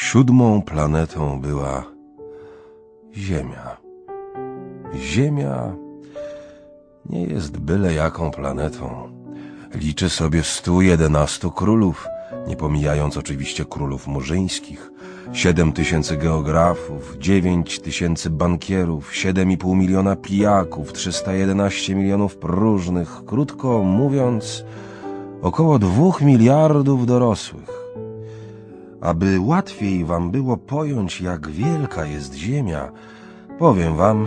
Siódmą planetą była Ziemia. Ziemia nie jest byle jaką planetą. Liczy sobie 111 królów, nie pomijając oczywiście królów murzyńskich, 7 tysięcy geografów, 9 tysięcy bankierów, 7,5 miliona pijaków, 311 milionów próżnych, krótko mówiąc, około 2 miliardów dorosłych. Aby łatwiej wam było pojąć, jak wielka jest Ziemia, powiem wam,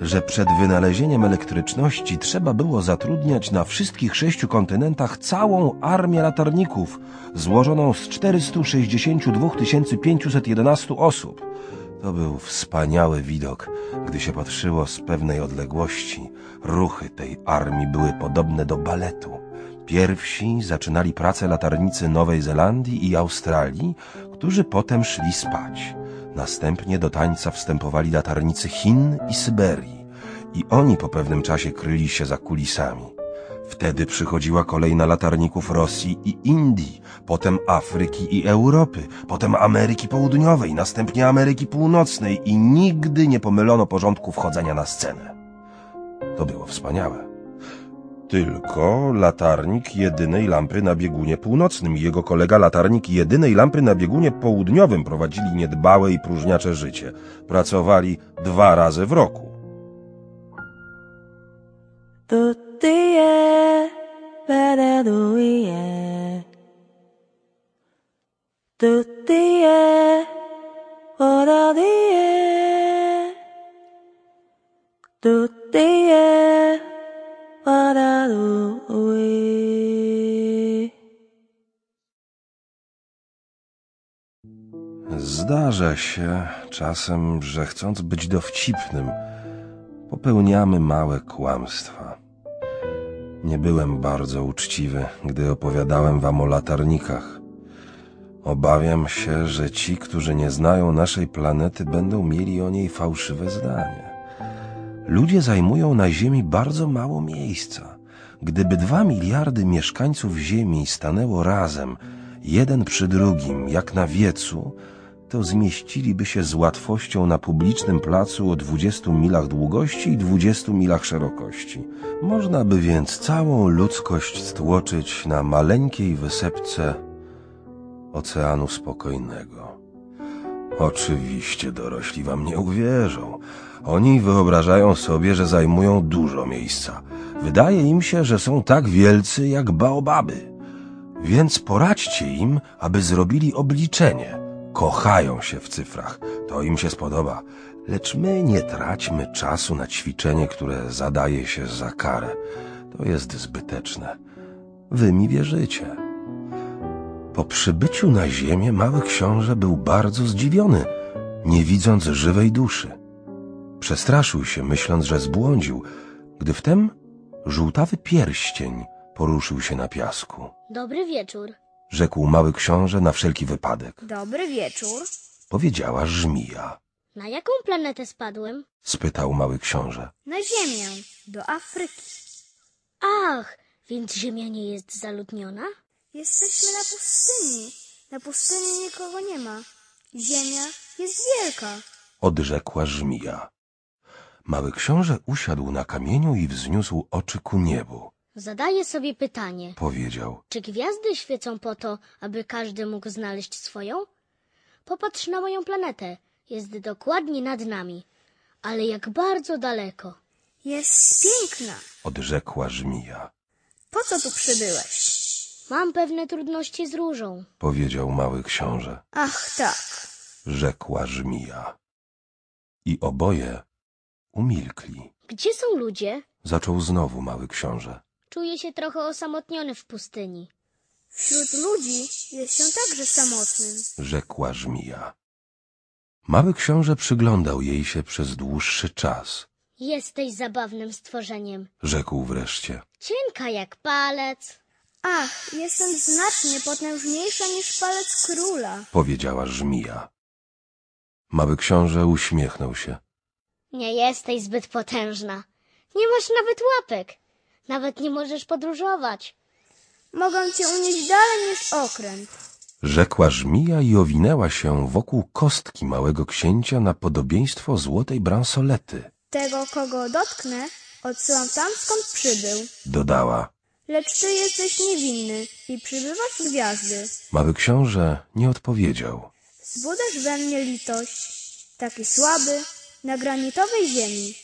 że przed wynalezieniem elektryczności trzeba było zatrudniać na wszystkich sześciu kontynentach całą armię latarników, złożoną z 462 511 osób. To był wspaniały widok, gdy się patrzyło z pewnej odległości. Ruchy tej armii były podobne do baletu. Pierwsi zaczynali pracę latarnicy Nowej Zelandii i Australii, którzy potem szli spać. Następnie do tańca wstępowali latarnicy Chin i Syberii i oni po pewnym czasie kryli się za kulisami. Wtedy przychodziła kolej na latarników Rosji i Indii, potem Afryki i Europy, potem Ameryki Południowej, następnie Ameryki Północnej i nigdy nie pomylono porządku wchodzenia na scenę. To było wspaniałe. Tylko latarnik jedynej lampy na biegunie północnym i jego kolega latarnik jedynej lampy na biegunie południowym prowadzili niedbałe i próżniacze życie. Pracowali dwa razy w roku. Tutie, Zdarza się czasem, że chcąc być dowcipnym, popełniamy małe kłamstwa. Nie byłem bardzo uczciwy, gdy opowiadałem wam o latarnikach. Obawiam się, że ci, którzy nie znają naszej planety, będą mieli o niej fałszywe zdanie. Ludzie zajmują na Ziemi bardzo mało miejsca. Gdyby dwa miliardy mieszkańców Ziemi stanęło razem, jeden przy drugim, jak na wiecu, to zmieściliby się z łatwością na publicznym placu o 20 milach długości i 20 milach szerokości. Można by więc całą ludzkość stłoczyć na maleńkiej wysepce Oceanu Spokojnego. Oczywiście dorośli wam nie uwierzą. Oni wyobrażają sobie, że zajmują dużo miejsca. Wydaje im się, że są tak wielcy jak baobaby. Więc poradźcie im, aby zrobili obliczenie. Kochają się w cyfrach. To im się spodoba. Lecz my nie traćmy czasu na ćwiczenie, które zadaje się za karę. To jest zbyteczne. Wy mi wierzycie. Po przybyciu na ziemię mały książę był bardzo zdziwiony, nie widząc żywej duszy. Przestraszył się, myśląc, że zbłądził, gdy wtem żółtawy pierścień poruszył się na piasku. Dobry wieczór. Rzekł mały książę na wszelki wypadek. Dobry wieczór. Powiedziała żmija. Na jaką planetę spadłem? Spytał mały książę. Na ziemię, do Afryki. Ach, więc Ziemia nie jest zaludniona? Jesteśmy na pustyni. Na pustyni nikogo nie ma. Ziemia jest wielka. Odrzekła żmija. Mały książę usiadł na kamieniu i wzniósł oczy ku niebu. Zadaję sobie pytanie. Powiedział. Czy gwiazdy świecą po to, aby każdy mógł znaleźć swoją? Popatrz na moją planetę. Jest dokładnie nad nami. Ale jak bardzo daleko. Jest piękna. Odrzekła żmija. Po co tu przybyłeś? Mam pewne trudności z różą. Powiedział mały książę. Ach tak. Rzekła żmija. I oboje umilkli. Gdzie są ludzie? Zaczął znowu mały książę. Czuję się trochę osamotniony w pustyni. Wśród ludzi jest się także samotnym. Rzekła żmija. Mały książę przyglądał jej się przez dłuższy czas. Jesteś zabawnym stworzeniem. Rzekł wreszcie. Cienka jak palec. Ach, jestem znacznie potężniejsza niż palec króla. Powiedziała żmija. Mały książę uśmiechnął się. Nie jesteś zbyt potężna. Nie masz nawet łapek. Nawet nie możesz podróżować. Mogę cię unieść dalej niż okręt. Rzekła żmija i owinęła się wokół kostki małego księcia na podobieństwo złotej bransolety. Tego, kogo dotknę, odsyłam tam, skąd przybył. Dodała. Lecz ty jesteś niewinny i przybywasz z gwiazdy. Mały książę nie odpowiedział. Zbudzasz we mnie litość, taki słaby, na granitowej ziemi.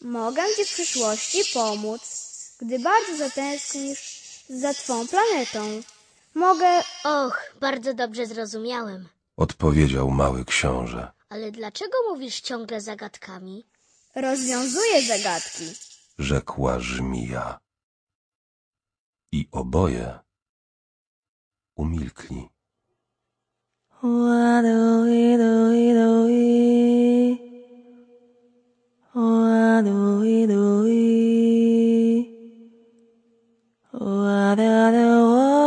Mogę ci w przyszłości pomóc, gdy bardzo zatęsknisz za twą planetą. Mogę... Och, bardzo dobrze zrozumiałem. Odpowiedział mały książę. Ale dlaczego mówisz ciągle zagadkami? Rozwiązuję zagadki. Rzekła żmija. I oboje umilkli. What do we know what